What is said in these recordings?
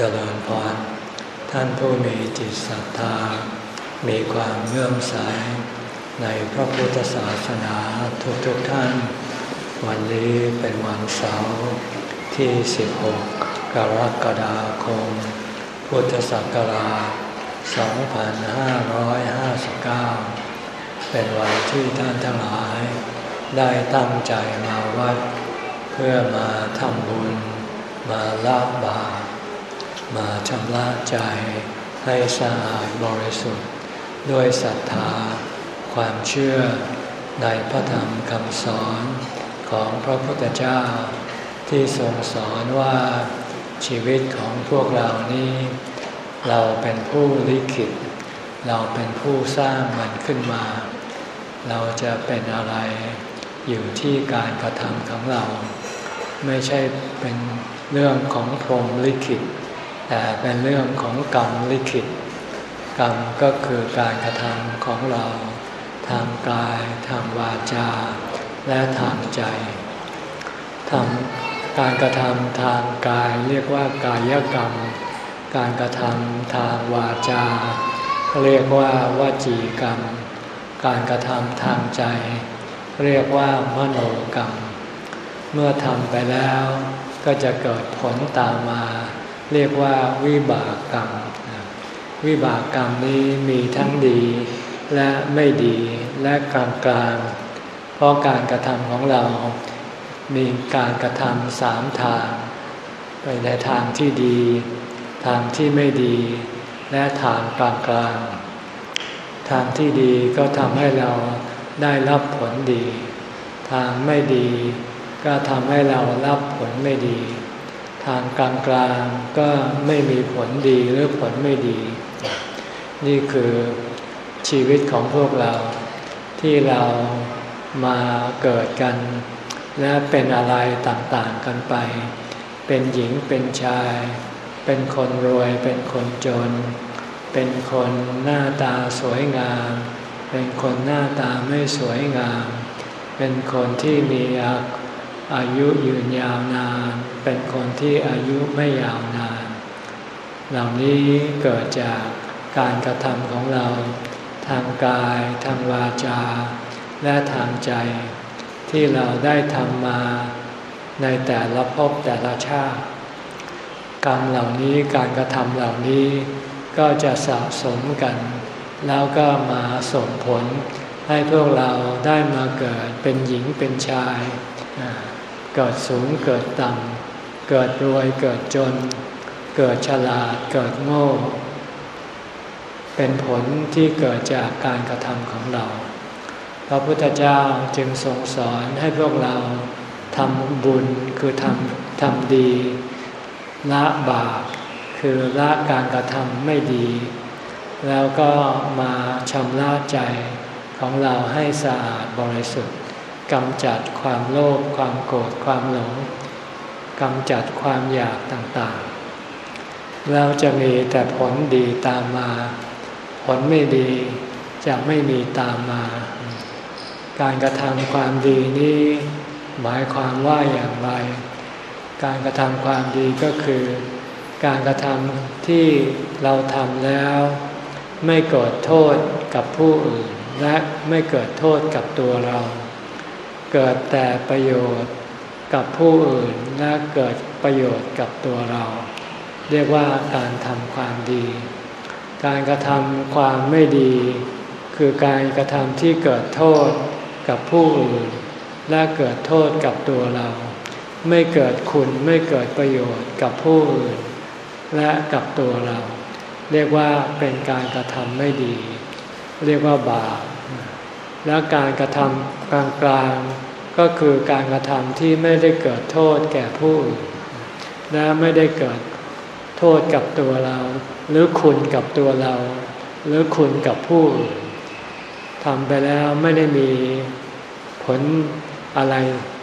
เจริญพร ท่านผู้มีจิตศรัทธา มีความเลื่อมใสในพระพุทธศาสนาทุกๆทท่าน วันนี้เป็นวันเสาร์ที่ 16 กรกฎาคม พุทธศักราช 2559 เป็นวันที่ท่านทั้งหลาย ได้ตั้งใจมาวัด เพื่อมาทำบุญมาละบาป มาชำระใจให้สะอาดบริสุทธิ์ ด้วยศรัทธา ความเชื่อในพระธรรมคำสอนของพระพุทธเจ้า ที่ทรงสอนว่าชีวิตของพวกเรานี้ เราเป็นผู้ลิขิต เราเป็นผู้สร้างมันขึ้นมา เราจะเป็นอะไรอยู่ที่การกระทำของเรา ไม่ใช่เป็นเรื่องของพรหมลิขิต แต่เป็นเรื่องของกรรมลิขิต กรรมก็คือการกระทำของเรา ทางกายทางวาจา และทางใจทำการกระทำทางกายเรียกว่ากายกรรม การกระทำทางวาจา เรียกว่าวาจีกรรม การกระทำทางใจ เรียกว่ามโนกรรม เมื่อทำไปแล้วก็จะเกิดผลตามมา เรียกว่าวิบากกรรม วิบากกรรมนี้มีทั้งดีและไม่ดีและกลางกลาง เพราะการกระทำของเรา มีการกระทำสามทาง ไปในทางที่ดี ทางที่ไม่ดี และทางกลางกลาง ทางที่ดีก็ทำให้เราได้รับผลดี ทางไม่ดีก็ทำให้เรารับผลไม่ดี ทางกลางกลางก็ไม่มีผลดีหรือผลไม่ดี นี่คือชีวิตของพวกเราที่เรามาเกิดกัน และเป็นอะไรต่างๆกันไป เป็นหญิงเป็นชาย เป็นคนรวย เป็นคนจน เป็นคนหน้าตาสวยงาม เป็นคนหน้าตาไม่สวยงาม เป็นคนที่มีอา อายุยืนยาวนาน เป็นคนที่อายุไม่ยาวนาน เหล่านี้เกิดจากการกระทำของเรา ทางกาย ทางวาจา และทางใจ ที่เราได้ทำมาในแต่ละภพแต่ละชาติกรรมเหล่านี้การกระทำเหล่านี้ก็จะสะสมกัน แล้วก็มาส่งผลให้พวกเราได้มาเกิดเป็นหญิงเป็นชาย เกิดสูงเกิดต่ำ เกิดรวยเกิดจน เกิดฉลาดเกิดโง่ เป็นผลที่เกิดจากการกระทำของเรา พระพุทธเจ้าจึงทรงสอนให้พวกเราทำบุญคือทำทำดี ละบาปคือละการกระทำไม่ดี แล้วก็มาชำระใจของเราให้สะอาดบริสุทธิ์ กำจัดความโลภความโกรธความหลงกำจัดความอยากต่างๆเราจะมีแต่ผลดีตามมา ผลไม่ดีจะไม่มีตามมา การกระทำความดีนี้หมายความว่าอย่างไร การกระทำความดีก็คือ การกระทำที่เราทำแล้ว ไม่เกิดโทษกับผู้อื่น และไม่เกิดโทษกับตัวเรา เกิดแต่ประโยชน์กับผู้อื่นและเกิดประโยชน์กับตัวเรา เรียกว่าการทำความดี การกระทำความไม่ดี คือการกระทำที่เกิดโทษกับผู้อื่น และเกิดโทษกับตัวเรา ไม่เกิดคุณไม่เกิดประโยชน์กับผู้อื่น และกับตัวเรา เรียกว่าเป็นการกระทำไม่ดี เรียกว่าบาปและการกระทำกลางๆ ก็คือการกระทำที่ไม่ได้เกิดโทษแก่ผู้อื่นและไม่ได้เกิดโทษกับตัวเรา หรือคุณกับตัวเรา หรือคุณกับผู้อื่นทำไปแล้วไม่ได้มีผลอะไร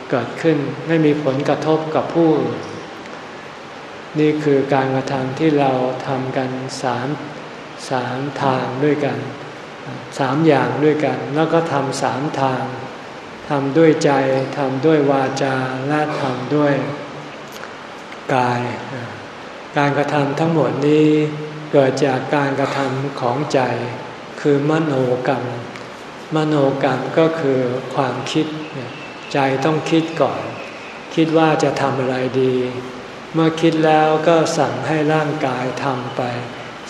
เกิดขึ้น ไม่มีผลกระทบกับผู้อื่นนี่คือการกระทำที่เราทำกันสามสามทางด้วยกันสามอย่างด้วยกัน แล้วก็ทำสามทาง ทำด้วยใจ ทำด้วยวาจา และทำด้วยกาย การกระทำทั้งหมดนี้เกิดจากการกระทำของใจ คือมโนกรรม มโนกรรมก็คือความคิด ใจต้องคิดก่อน คิดว่าจะทำอะไรดี เมื่อคิดแล้วก็สั่งให้ร่างกายทำไป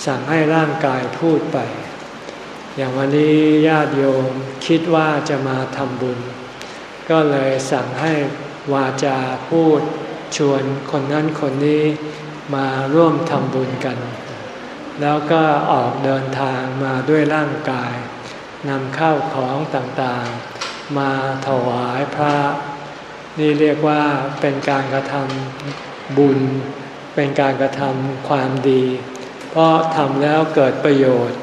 สั่งให้ร่างกายพูดไปอย่างวันนี้ญาติโยมคิดว่าจะมาทำบุญ ก็เลยสั่งให้วาจาพูดชวนคนนั้นคนนี้มาร่วมทำบุญกัน แล้วก็ออกเดินทางมาด้วยร่างกายนำข้าวของต่างๆ มาถวายพระ นี่เรียกว่าเป็นการกระทำบุญ เป็นการกระทำความดี เพราะทำแล้วเกิดประโยชน์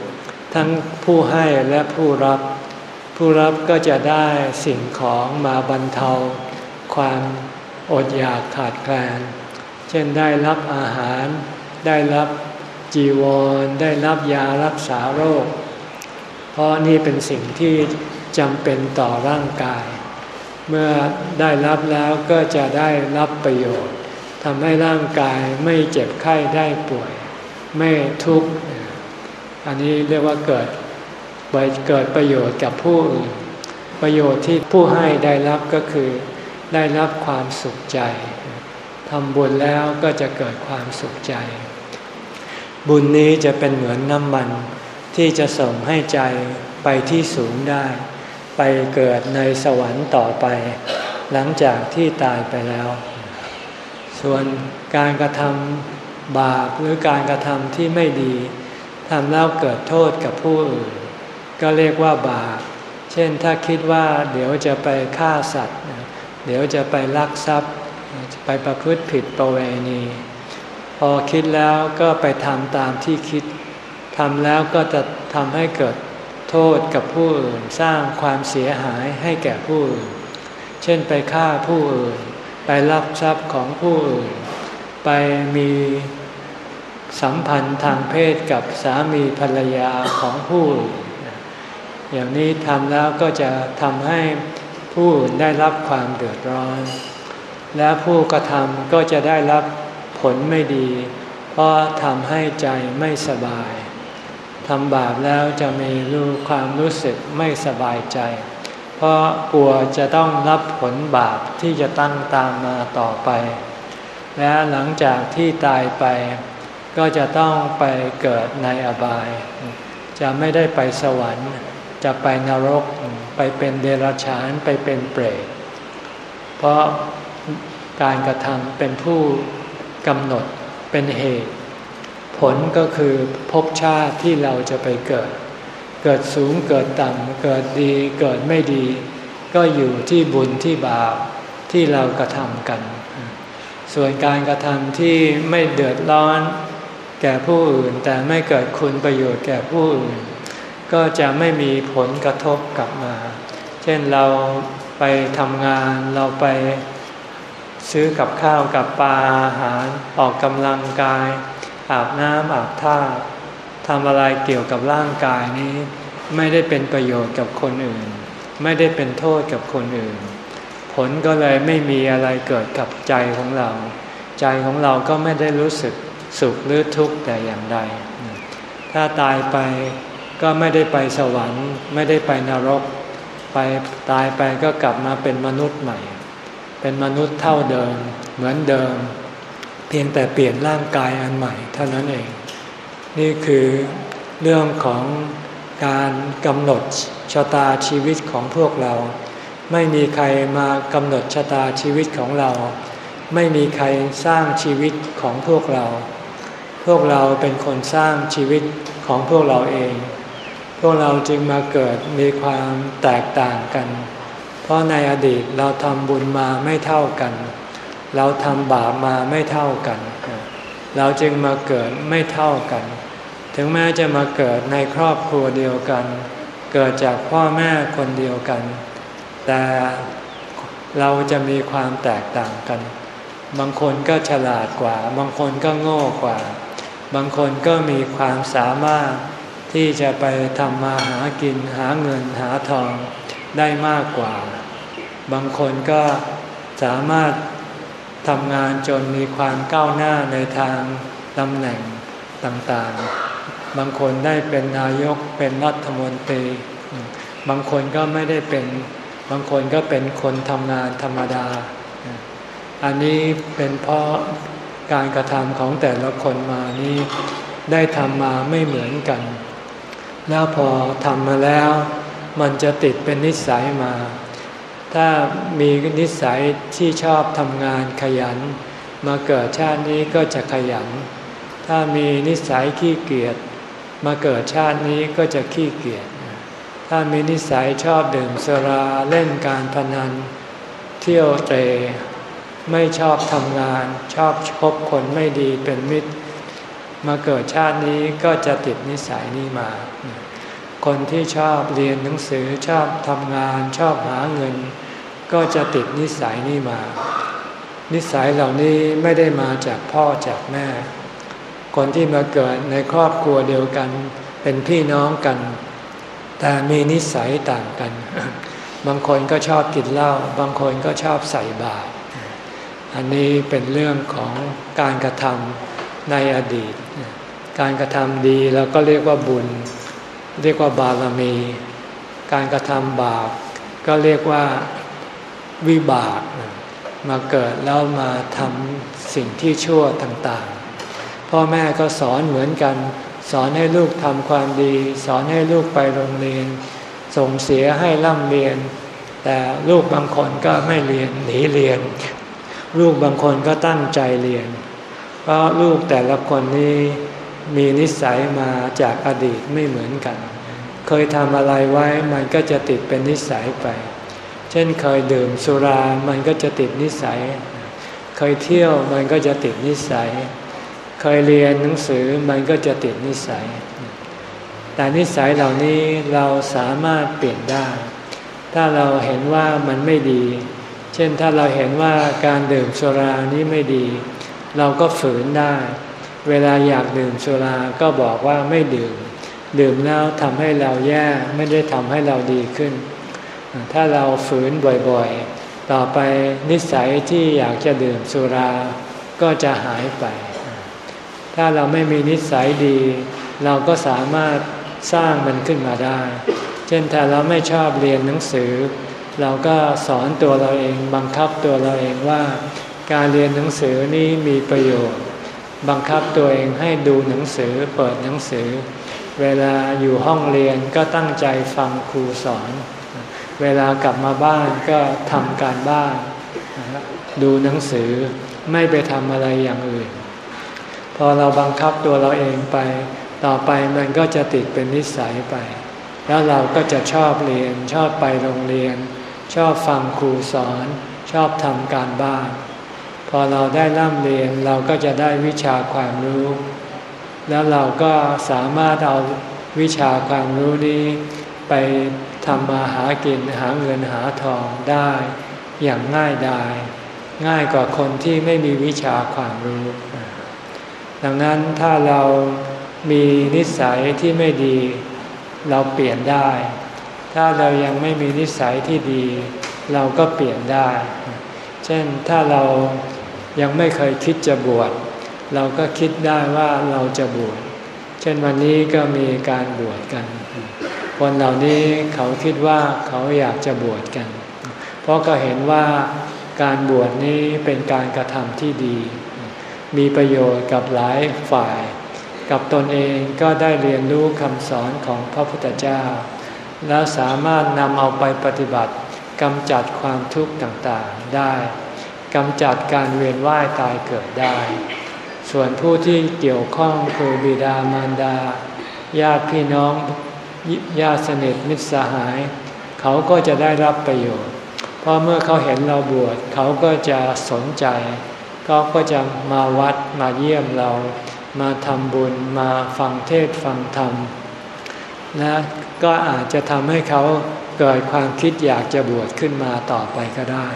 ทั้งผู้ให้และผู้รับ ผู้รับก็จะได้สิ่งของมาบรรเทา ความอดอยากขาดแคลน เช่นได้รับอาหาร ได้รับจีวร ได้รับยารักษาโรค เพราะนี่เป็นสิ่งที่จำเป็นต่อร่างกาย เมื่อได้รับแล้วก็จะได้รับประโยชน์ทำให้ร่างกายไม่เจ็บไข้ได้ป่วย ไม่ทุกข์ อันนี้เรียกว่าเกิด เกิดประโยชน์กับผู้อื่น ประโยชน์ที่ผู้ให้ได้รับก็คือ ได้รับความสุขใจทำบุญแล้วก็จะเกิดความสุขใจ บุญนี้จะเป็นเหมือนน้ำมัน ที่จะส่งให้ใจไปที่สูงได้ ไปเกิดในสวรรค์ต่อไป หลังจากที่ตายไปแล้ว ส่วนการกระทำบาปหรือการกระทำที่ไม่ดีทำแล้วเกิดโทษกับผู้อื่น ก็เรียกว่าบาป เช่นถ้าคิดว่าเดี๋ยวจะไปฆ่าสัตว์ เดี๋ยวจะไปลักทรัพย์ไปประพฤติผิดประเวณี พอคิดแล้วก็ไปทำตามที่คิดทำแล้วก็จะทำให้เกิดโทษกับผู้อื่นสร้างความเสียหายให้แก่ผู้อื่น เช่นไปฆ่าผู้อื่น ไปลักทรัพย์ของผู้อื่น ไปมีสัมพันธ์ทางเพศกับสามีภรรยาของผู้อื่น อย่างนี้ทำแล้วก็จะทำให้ผู้อื่นได้รับความเดือดร้อน และผู้กระทำก็จะได้รับผลไม่ดี เพราะทำให้ใจไม่สบายทำบาปแล้วจะมีรู้ความรู้สึกไม่สบายใจ เพราะกลัวจะต้องรับผลบาปที่จะตั้งตามมาต่อไป และหลังจากที่ตายไป ก็จะต้องไปเกิดในอบาย จะไม่ได้ไปสวรรค์ จะไปนรกไปเป็นเดรัจฉานไปเป็นเปรต เพราะการกระทำเป็นผู้กำหนดเป็นเหตุ ผลก็คือภพชาติที่เราจะไปเกิด เกิดสูงเกิดต่ำเกิดดีเกิดไม่ดี ก็อยู่ที่บุญที่บาปที่เรากระทำกัน ส่วนการกระทำที่ไม่เดือดร้อน แก่ผู้อื่นแต่ไม่เกิดคุณประโยชน์แก่ผู้อื่น ก็จะไม่มีผลกระทบกลับมา เช่นเราไปทำงานเราไปซื้อกับข้าวกับปลาอาหารออกกำลังกาย อาบน้ำอาบท่าทำอะไรเกี่ยวกับร่างกายนี้ ไม่ได้เป็นประโยชน์กับคนอื่น ไม่ได้เป็นโทษกับคนอื่น ผลก็เลยไม่มีอะไรเกิดกับใจของเรา ใจของเราก็ไม่ได้รู้สึกสุขหรือทุกข์แต่อย่างใด ถ้าตายไป ก็ไม่ได้ไปสวรรค์ ไม่ได้ไปนรก ไปตายไปก็กลับมาเป็นมนุษย์ใหม่ เป็นมนุษย์เท่าเดิม เหมือนเดิม เพียงแต่เปลี่ยนร่างกายอันใหม่ เท่านั้นเอง นี่คือเรื่องของการกำหนดชะตาชีวิตของพวกเรา ไม่มีใครมากำหนดชะตาชีวิตของเรา ไม่มีใครสร้างชีวิตของพวกเรา พวกเราเป็นคนสร้างชีวิตของพวกเราเอง พวกเราจึงมาเกิดมีความแตกต่างกัน เพราะในอดีตเราทำบุญมาไม่เท่ากัน เราทำบาปมาไม่เท่ากัน เราจึงมาเกิดไม่เท่ากัน ถึงแม้จะมาเกิดในครอบครัวเดียวกัน เกิดจากพ่อแม่คนเดียวกัน แต่เราจะมีความแตกต่างกัน บางคนก็ฉลาดกว่า บางคนก็โง่กว่า บางคนก็มีความสามารถ ที่จะไปทำมาหากินหาเงินหาทองได้มากกว่า บางคนก็สามารถทำงานจนมีความก้าวหน้าในทางตำแหน่งต่างๆ บางคนได้เป็นนายกเป็นรัฐมนตรี บางคนก็ไม่ได้เป็น บางคนก็เป็นคนทำงานธรรมดา อันนี้เป็นเพราะการกระทำของแต่ละคนมานี้ได้ทำมาไม่เหมือนกัน แล้วพอทำมาแล้ว มันจะติดเป็นนิสัยมา ถ้ามีนิสัยที่ชอบทำงานขยัน มาเกิดชาตินี้ก็จะขยัน ถ้ามีนิสัยขี้เกียจมาเกิดชาตินี้ก็จะขี้เกียจ ถ้ามีนิสัยชอบดื่มสุราเล่นการพนัน เที่ยวเตรไม่ชอบทำงาน ชอบคบคนไม่ดีเป็นมิตร มาเกิดชาตินี้ก็จะติดนิสัยนี้มา คนที่ชอบเรียนหนังสือชอบทำงานชอบหาเงิน ก็จะติดนิสัยนี้มา นิสัยเหล่านี้ไม่ได้มาจากพ่อจากแม่ คนที่มาเกิดในครอบครัวเดียวกัน เป็นพี่น้องกัน แต่มีนิสัยต่างกัน บางคนก็ชอบกินเหล้าบางคนก็ชอบใส่บาตรอันนี้เป็นเรื่องของการกระทำในอดีต การกระทำดีเราก็เรียกว่าบุญ เรียกว่าบารมี การกระทำบาปก็เรียกว่าวิบาก มาเกิดแล้วมาทำสิ่งที่ชั่วต่างๆ พ่อแม่ก็สอนเหมือนกัน สอนให้ลูกทำความดี สอนให้ลูกไปโรงเรียน ส่งเสียให้ร่ำเรียน แต่ลูกบางคนก็ไม่เรียนหนีเรียน ลูกบางคนก็ตั้งใจเรียน เพราะลูกแต่ละคนนี้ มีนิสัยมาจากอดีตไม่เหมือนกัน เคยทำอะไรไว้มันก็จะติดเป็นนิสัยไป เช่นเคยดื่มสุรามันก็จะติดนิสัย เคยเที่ยวมันก็จะติดนิสัย เคยเรียนหนังสือมันก็จะติดนิสัย แต่นิสัยเหล่านี้เราสามารถเปลี่ยนได้ ถ้าเราเห็นว่ามันไม่ดี เช่นถ้าเราเห็นว่าการดื่มสุรานี้ไม่ดี เราก็ฝืนได้ เวลาอยากดื่มสุราก็บอกว่าไม่ดื่ม ดื่มแล้วทำให้เราแย่ไม่ได้ทำให้เราดีขึ้น ถ้าเราฝืนบ่อยๆ ต่อไปนิสัยที่อยากจะดื่มสุราก็จะหายไป ถ้าเราไม่มีนิสัยดี เราก็สามารถสร้างมันขึ้นมาได้ เช่นถ้าเราไม่ชอบเรียนหนังสือ เราก็สอนตัวเราเองบังคับตัวเราเองว่า การเรียนหนังสือนี้มีประโยชน์ บังคับตัวเองให้ดูหนังสือเปิดหนังสือ เวลาอยู่ห้องเรียนก็ตั้งใจฟังครูสอน เวลากลับมาบ้านก็ทำการบ้าน ดูหนังสือไม่ไปทำอะไรอย่างอื่น พอเราบังคับตัวเราเองไป ต่อไปมันก็จะติดเป็นนิสัยไป แล้วเราก็จะชอบเรียน ชอบไปโรงเรียน ชอบฟังครูสอน ชอบทำการบ้าน พอเราได้ร่ำเรียนเราก็จะได้วิชาความรู้ แล้วเราก็สามารถเอาวิชาความรู้นี้ไปทำมาหากินหาเงินหาทองได้อย่างง่ายดายง่ายกว่าคนที่ไม่มีวิชาความรู้ ดังนั้นถ้าเรามีนิสัยที่ไม่ดี เราเปลี่ยนได้ ถ้าเรายังไม่มีนิสัยที่ดี เราก็เปลี่ยนได้ เช่นถ้าเรา ยังไม่เคยคิดจะบวชเราก็คิดได้ว่าเราจะบวชเช่นวันนี้ก็มีการบวชกัน คนเหล่านี้เขาคิดว่าเขาอยากจะบวชกัน เพราะก็เห็นว่าการบวชนี้เป็นการกระทำที่ดี มีประโยชน์กับหลายฝ่าย กับตนเองก็ได้เรียนรู้คำสอนของพระพุทธเจ้า แล้วสามารถนำเอาไปปฏิบัติกำจัดความทุกข์ต่างๆได้ กำจัดการเวียนว่ายตายเกิดได้ ส่วนผู้ที่เกี่ยวข้องคือบิดามารดา ญาติพี่น้องญาติสนิทมิตรสหาย เขาก็จะได้รับประโยชน์ เพราะเมื่อเขาเห็นเราบวชเขาก็จะสนใจเขาก็จะมาวัดมาเยี่ยมเรา มาทำบุญมาฟังเทศฟังธรรมนะก็อาจจะทำให้เขาเกิดความคิดอยากจะบวชขึ้นมาต่อไปก็ได้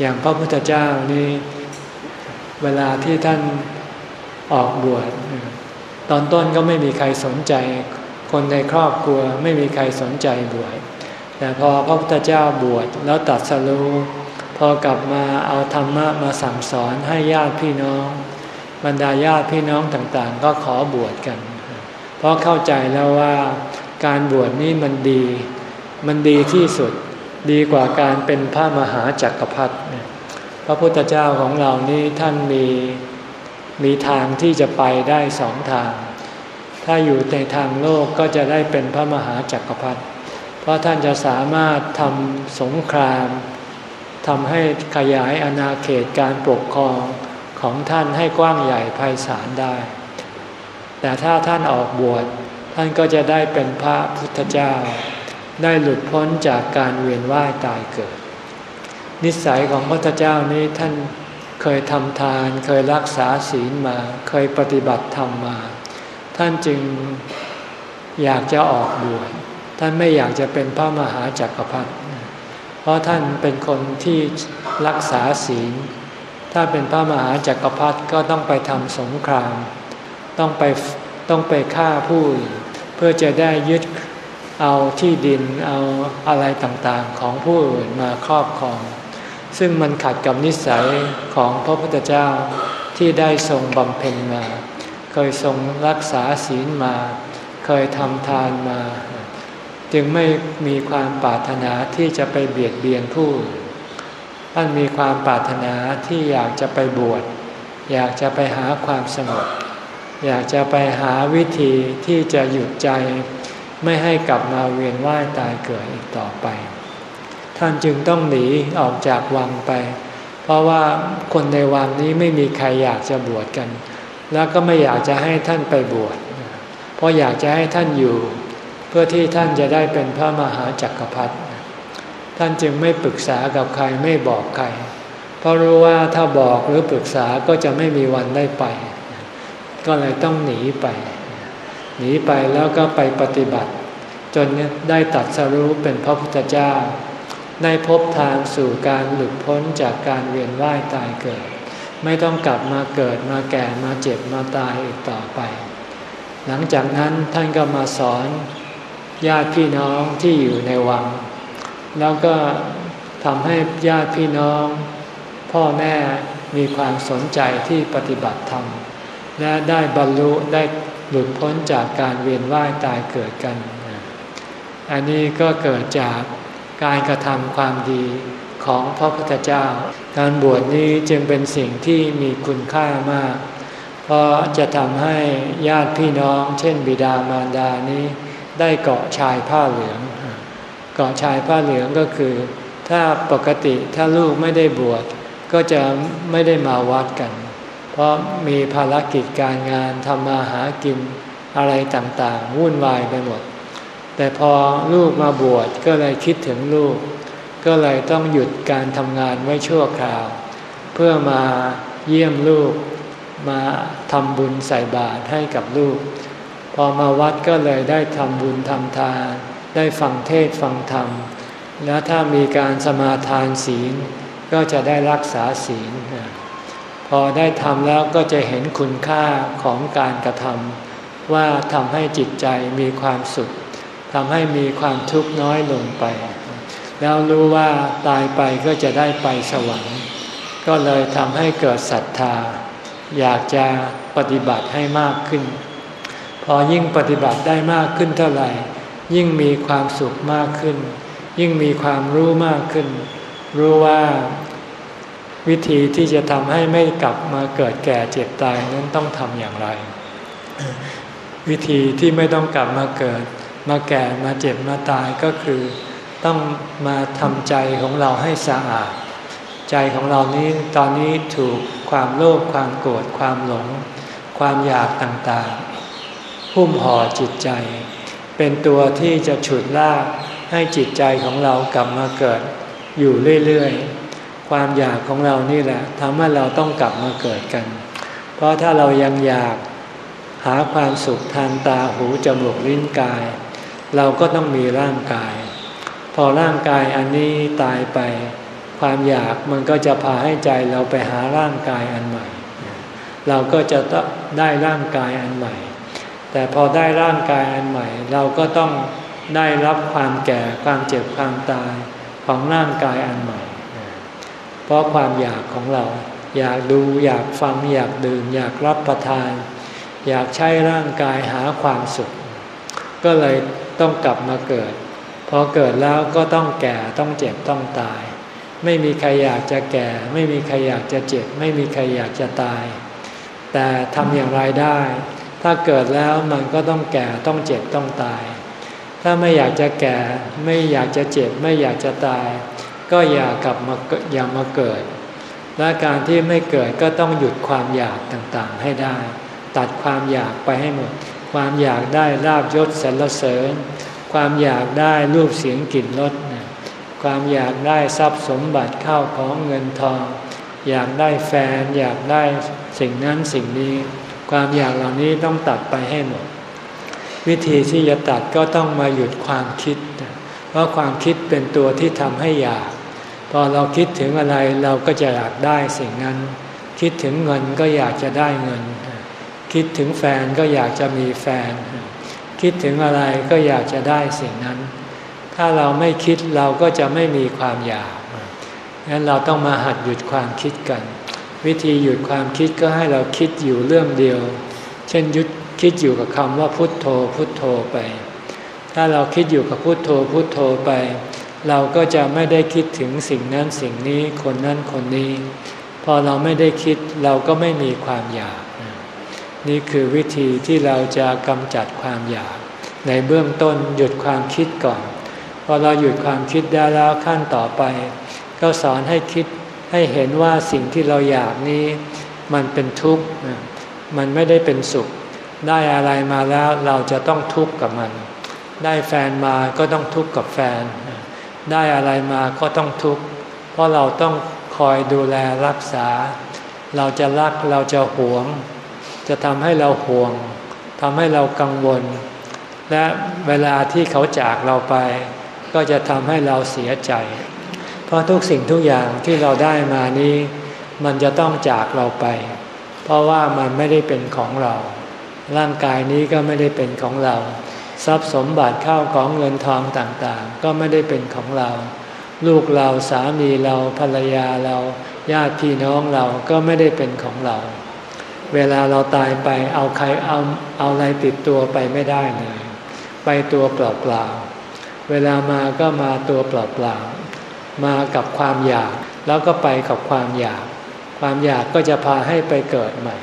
อย่างพระพุทธเจ้านี่เวลาที่ท่านออกบวชตอนต้นก็ไม่มีใครสนใจ คนในครอบครัวไม่มีใครสนใจบวชแต่พอพระพุทธเจ้าบวชแล้วตัดสรู้พอกลับมาเอาธรรมะมาสั่งสอนให้ญาติพี่น้อง บรรดาญาติพี่น้องต่างๆ ก็ขอบวชกัน เพราะเข้าใจแล้วว่าการบวชนี่มันดี มันดีที่สุดดีกว่าการเป็นพระมหาจักรพรรดิ พระพุทธเจ้าของเรานี่ท่านมีมีทางที่จะไปได้สองทาง ถ้าอยู่ในทางโลกก็จะได้เป็นพระมหาจักรพรรดิเพราะท่านจะสามารถทำสงครามทำให้ขยายอาณาเขตการปกครองของท่านให้กว้างใหญ่ไพศาลได้ แต่ถ้าท่านออกบวชท่านก็จะได้เป็นพระพุทธเจ้า ได้หลุดพ้นจากการเวียนว่ายตายเกิด นิสัยของพระพุทธเจ้านี้ท่านเคยทำทาน เคยรักษาศีลมา เคยปฏิบัติธรรมมา ท่านจึงอยากจะออกบวชท่านไม่อยากจะเป็นพระมหาจักรพรรดิเพราะท่านเป็นคนที่รักษาศีล ถ้าเป็นพระมหาจักรพรรดิก็ต้องไปทำสงคราม ต้องไปต้องไปฆ่าผู้อื่นเพื่อจะได้ยึดเอาที่ดินเอาอะไรต่างๆของผู้อื่นมาครอบครอง ซึ่งมันขัดกับนิสัยของพระพุทธเจ้าที่ได้ทรงบำเพ็ญมา เคยทรงรักษาศีลมา เคยทำทานมา จึงไม่มีความปรารถนาที่จะไปเบียดเบียนผู้ท่านมีความปรารถนาที่อยากจะไปบวช อยากจะไปหาความสงบอยากจะไปหาวิธีที่จะหยุดใจ ไม่ให้กลับมาเวียนว่ายตายเกิดอีกต่อไป ท่านจึงต้องหนีออกจากวังไป เพราะว่าคนในวังนี้ไม่มีใครอยากจะบวชกัน แล้วก็ไม่อยากจะให้ท่านไปบวช เพราะอยากจะให้ท่านอยู่ เพื่อที่ท่านจะได้เป็นพระมหาจักรพรรดิ ท่านจึงไม่ปรึกษากับใครไม่บอกใคร เพราะรู้ว่าถ้าบอกหรือปรึกษาก็จะไม่มีวันได้ไป ก็เลยต้องหนีไป หนีไปแล้วก็ไปปฏิบัติ จนได้ตัดสรู้เป็นพระพุทธเจ้า ได้พบทางสู่การหลุดพ้นจากการเวียนว่ายตายเกิด ไม่ต้องกลับมาเกิดมาแก่มาเจ็บมาตายอีกต่อไป หลังจากนั้นท่านก็มาสอนญาติพี่น้องที่อยู่ในวัง แล้วก็ทำให้ญาติพี่น้อง พ่อแม่มีความสนใจที่ปฏิบัติธรรมและได้บรรลุได้หลุดพ้นจากการเวียนว่ายตายเกิดกัน อันนี้ก็เกิดจาก การกระทำความดีของพระพุทธเจ้า การบวชนี้จึงเป็นสิ่งที่มีคุณค่ามาก เพราะจะทำให้ญาติพี่น้อง เช่น บิดามารดานี้ ได้เกาะชายผ้าเหลือง เกาะชายผ้าเหลืองก็คือ ถ้าปกติถ้าลูกไม่ได้บวชก็จะไม่ได้มาวัดกัน เพราะมีภารกิจการงานทำมาหากินอะไรต่างๆ วุ่นวายไปหมด แต่พอลูกมาบวชก็เลยคิดถึงลูก ก็เลยต้องหยุดการทำงานไว้ชั่วคราว เพื่อมาเยี่ยมลูก มาทำบุญใส่บาตรให้กับลูก พอมาวัดก็เลยได้ทำบุญทำทาน ได้ฟังเทศฟังธรรม แล้วถ้ามีการสมาทานศีล ก็จะได้รักษาศีล พอได้ทำแล้วก็จะเห็นคุณค่าของการกระทำว่าทำให้จิตใจมีความสุข ทำให้มีความทุกข์น้อยลงไป แล้วรู้ว่าตายไปก็จะได้ไปสวรรค์ ก็เลยทำให้เกิดศรัทธา อยากจะปฏิบัติให้มากขึ้น พอยิ่งปฏิบัติได้มากขึ้นเท่าไหร่ ยิ่งมีความสุขมากขึ้น ยิ่งมีความรู้มากขึ้น รู้ว่าวิธีที่จะทำให้ไม่กลับมาเกิดแก่เจ็บตายนั้นต้องทำอย่างไร วิธีที่ไม่ต้องกลับมาเกิด มาแก่มาเจ็บมาตายก็คือต้องมาทำใจของเราให้สะอาด ใจของเรานี้ตอนนี้ถูกความโลภความโกรธความหลง ความอยากต่างๆหุ้มห่อจิตใจ เป็นตัวที่จะฉุดลากให้จิตใจของเรากลับมาเกิดอยู่เรื่อยๆ ความอยากของเรานี่แหละทำให้เราต้องกลับมาเกิดกัน เพราะถ้าเรายังอยากหาความสุขทางตาหูจมูกลิ้นกาย เราก็ต้องมีร่างกาย พอร่างกายอันนี้ตายไป ความอยากมันก็จะพาให้ใจเราไปหาร่างกายอันใหม่ เราก็จะได้ร่างกายอันใหม่ แต่พอได้ร่างกายอันใหม่ เราก็ต้องได้รับความแก่ความเจ็บความตายของร่างกายอันใหม่ เพราะความอยากของเรา อยากดูอยากฟังอยากดื่มอยากรับประทาน อยากใช้ร่างกายหาความสุข ก็เลย ต้องกลับมาเกิด พอเกิดแล้วก็ต้องแก่ต้องเจ็บต้องตาย ไม่มีใครอยากจะแก่ ไม่มีใครอยากจะเจ็บ ไม่มีใครอยากจะตาย แต่ทำอย่างไรได้ ถ้าเกิดแล้วมันก็ต้องแก่ต้องเจ็บต้องตาย ถ้าไม่อยากจะแก่ไม่อยากจะเจ็บ ไม่อยากจะตาย ก็อย่ากลับมาอย่ามาเกิด และการที่ไม่เกิดก็ต้องหยุดความอยากต่างๆให้ได้ ตัดความอยากไปให้หมด ความอยากได้ลาบยศสรรเสริญ ความอยากได้รูปเสียงกลิ่นรสความอยากได้ทรัพย์สมบัติเข้าของเงินทอง อยากได้แฟน อยากได้สิ่งนั้นสิ่งนี้ ความอยากเหล่านี้ต้องตัดไปให้หมด วิธีที่จะตัดก็ต้องมาหยุดความคิด เพราะความคิดเป็นตัวที่ทำให้อยาก พอเราคิดถึงอะไรเราก็จะอยากได้สิ่งนั้น คิดถึงเงินก็อยากจะได้เงิน คิดถึงแฟนก็อยากจะมีแฟน คิดถึงอะไรก็อยากจะได้สิ่งนั้น ถ้าเราไม่คิดเราก็จะไม่มีความอยากงั้นเราต้องมาหัดหยุดความคิดกัน วิธีหยุดความคิดก็ให้เราคิดอยู่เรื่องเดียว เช่นยุดคิดอยู่กับคำว่าพุทโธพุทโธไป ถ้าเราคิดอยู่กับพุทโธพุทโธไป เราก็จะไม่ได้คิดถึงสิ่งนั้นสิ่งนี้คนนั้นคนนี้ พอเราไม่ได้คิดเราก็ไม่มีความอยาก นี่คือวิธีที่เราจะกำจัดความอยาก ในเบื้องต้นหยุดความคิดก่อน พอเราหยุดความคิดได้แล้วขั้นต่อไป ก็สอนให้คิดให้เห็นว่าสิ่งที่เราอยากนี้ มันเป็นทุกข์ มันไม่ได้เป็นสุข ได้อะไรมาแล้วเราจะต้องทุกข์กับมัน ได้แฟนมาก็ต้องทุกข์กับแฟน ได้อะไรมาก็ต้องทุกข์ เพราะเราต้องคอยดูแลรักษา เราจะรักเราจะหวง จะทำให้เราห่วงทำให้เรากังวล และเวลาที่เขาจากเราไป ก็จะทำให้เราเสียใจ เพราะทุกสิ่งทุกอย่างที่เราได้มานี้ มันจะต้องจากเราไป เพราะว่ามันไม่ได้เป็นของเรา ร่างกายนี้ก็ไม่ได้เป็นของเรา ทรัพย์สมบัติข้าวของเงินทองต่างๆ ก็ไม่ได้เป็นของเรา ลูกเราสามีเราภรรยาเราญาติพี่น้องเราก็ไม่ได้เป็นของเรา เวลาเราตายไปเอาใครเอาเอาอะไรติดตัวไปไม่ได้เลย ไปตัวเปล่าๆเวลามาก็มาตัวเปล่าๆมากับความอยาก แล้วก็ไปกับความอยาก ความอยากก็จะพาให้ไปเกิดใหม่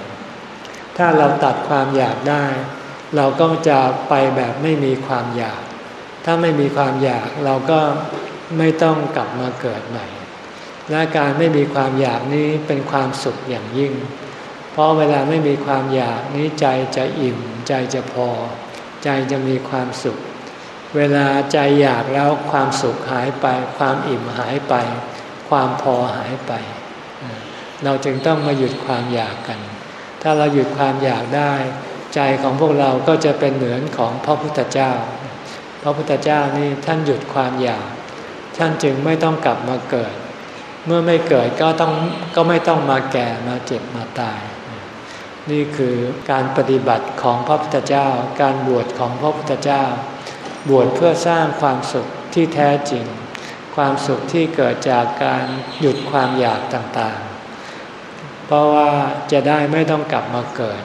ถ้าเราตัดความอยากได้ เราก็จะไปแบบไม่มีความอยาก ถ้าไม่มีความอยากเราก็ไม่ต้องกลับมาเกิดใหม่ และการไม่มีความอยากนี้เป็นความสุขอย่างยิ่ง เพราะเวลาไม่มีความอยากนี้ใจจะอิ่ม ใจจะพอ ใจจะมีความสุข เวลาใจอยากแล้วความสุขหายไป ความอิ่มหายไป ความพอหายไป เราจึงต้องมาหยุดความอยากกัน ถ้าเราหยุดความอยากได้ ใจของพวกเราก็จะเป็นเหมือนของพระพุทธเจ้า พระพุทธเจ้านี่ท่านหยุดความอยาก ท่านจึงไม่ต้องกลับมาเกิด เมื่อไม่เกิดก็ต้องก็ไม่ต้องมาแก่มาเจ็บมาตาย นี่คือการปฏิบัติของพระพุทธเจ้า การบวชของพระพุทธเจ้า บวชเพื่อสร้างความสุขที่แท้จริง ความสุขที่เกิดจากการหยุดความอยากต่างๆ เพราะว่าจะได้ไม่ต้องกลับมาเกิด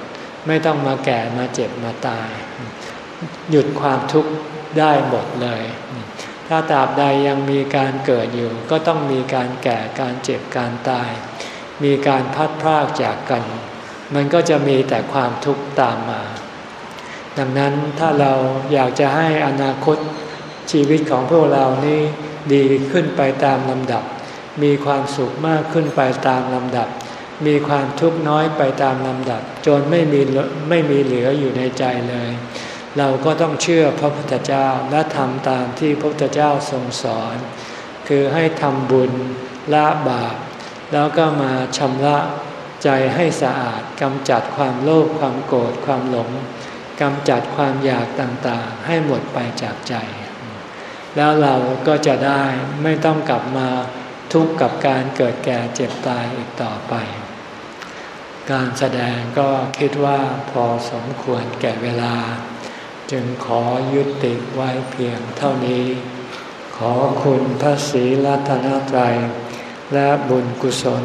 ไม่ต้องมาแก่มาเจ็บมาตาย หยุดความทุกข์ได้หมดเลย ถ้าตราบใดยังมีการเกิดอยู่ ก็ต้องมีการแก่การเจ็บการตาย มีการพัดพรากจากกัน มันก็จะมีแต่ความทุกข์ตามมา ดังนั้นถ้าเราอยากจะให้อนาคตชีวิตของพวกเรานี้ดีขึ้นไปตามลำดับ มีความสุขมากขึ้นไปตามลำดับ มีความทุกข์น้อยไปตามลำดับ จนไม่มีไม่มีเหลืออยู่ในใจเลย เราก็ต้องเชื่อพระพุทธเจ้าและทำตามที่พระพุทธเจ้าทรงสอน คือให้ทำบุญละบาปแล้วก็มาชำระ ใจให้สะอาดกำจัดความโลภความโกรธความหลงกำจัดความอยากต่างๆ ให้หมดไปจากใจ แล้วเราก็จะได้ไม่ต้องกลับมาทุกข์กับการเกิดแก่เจ็บตายอีกต่อไป การแสดงก็คิดว่าพอสมควรแก่เวลา จึงขอยุติไว้เพียงเท่านี้ ขอคุณพระศรีรัตนตรัย และบุญกุศล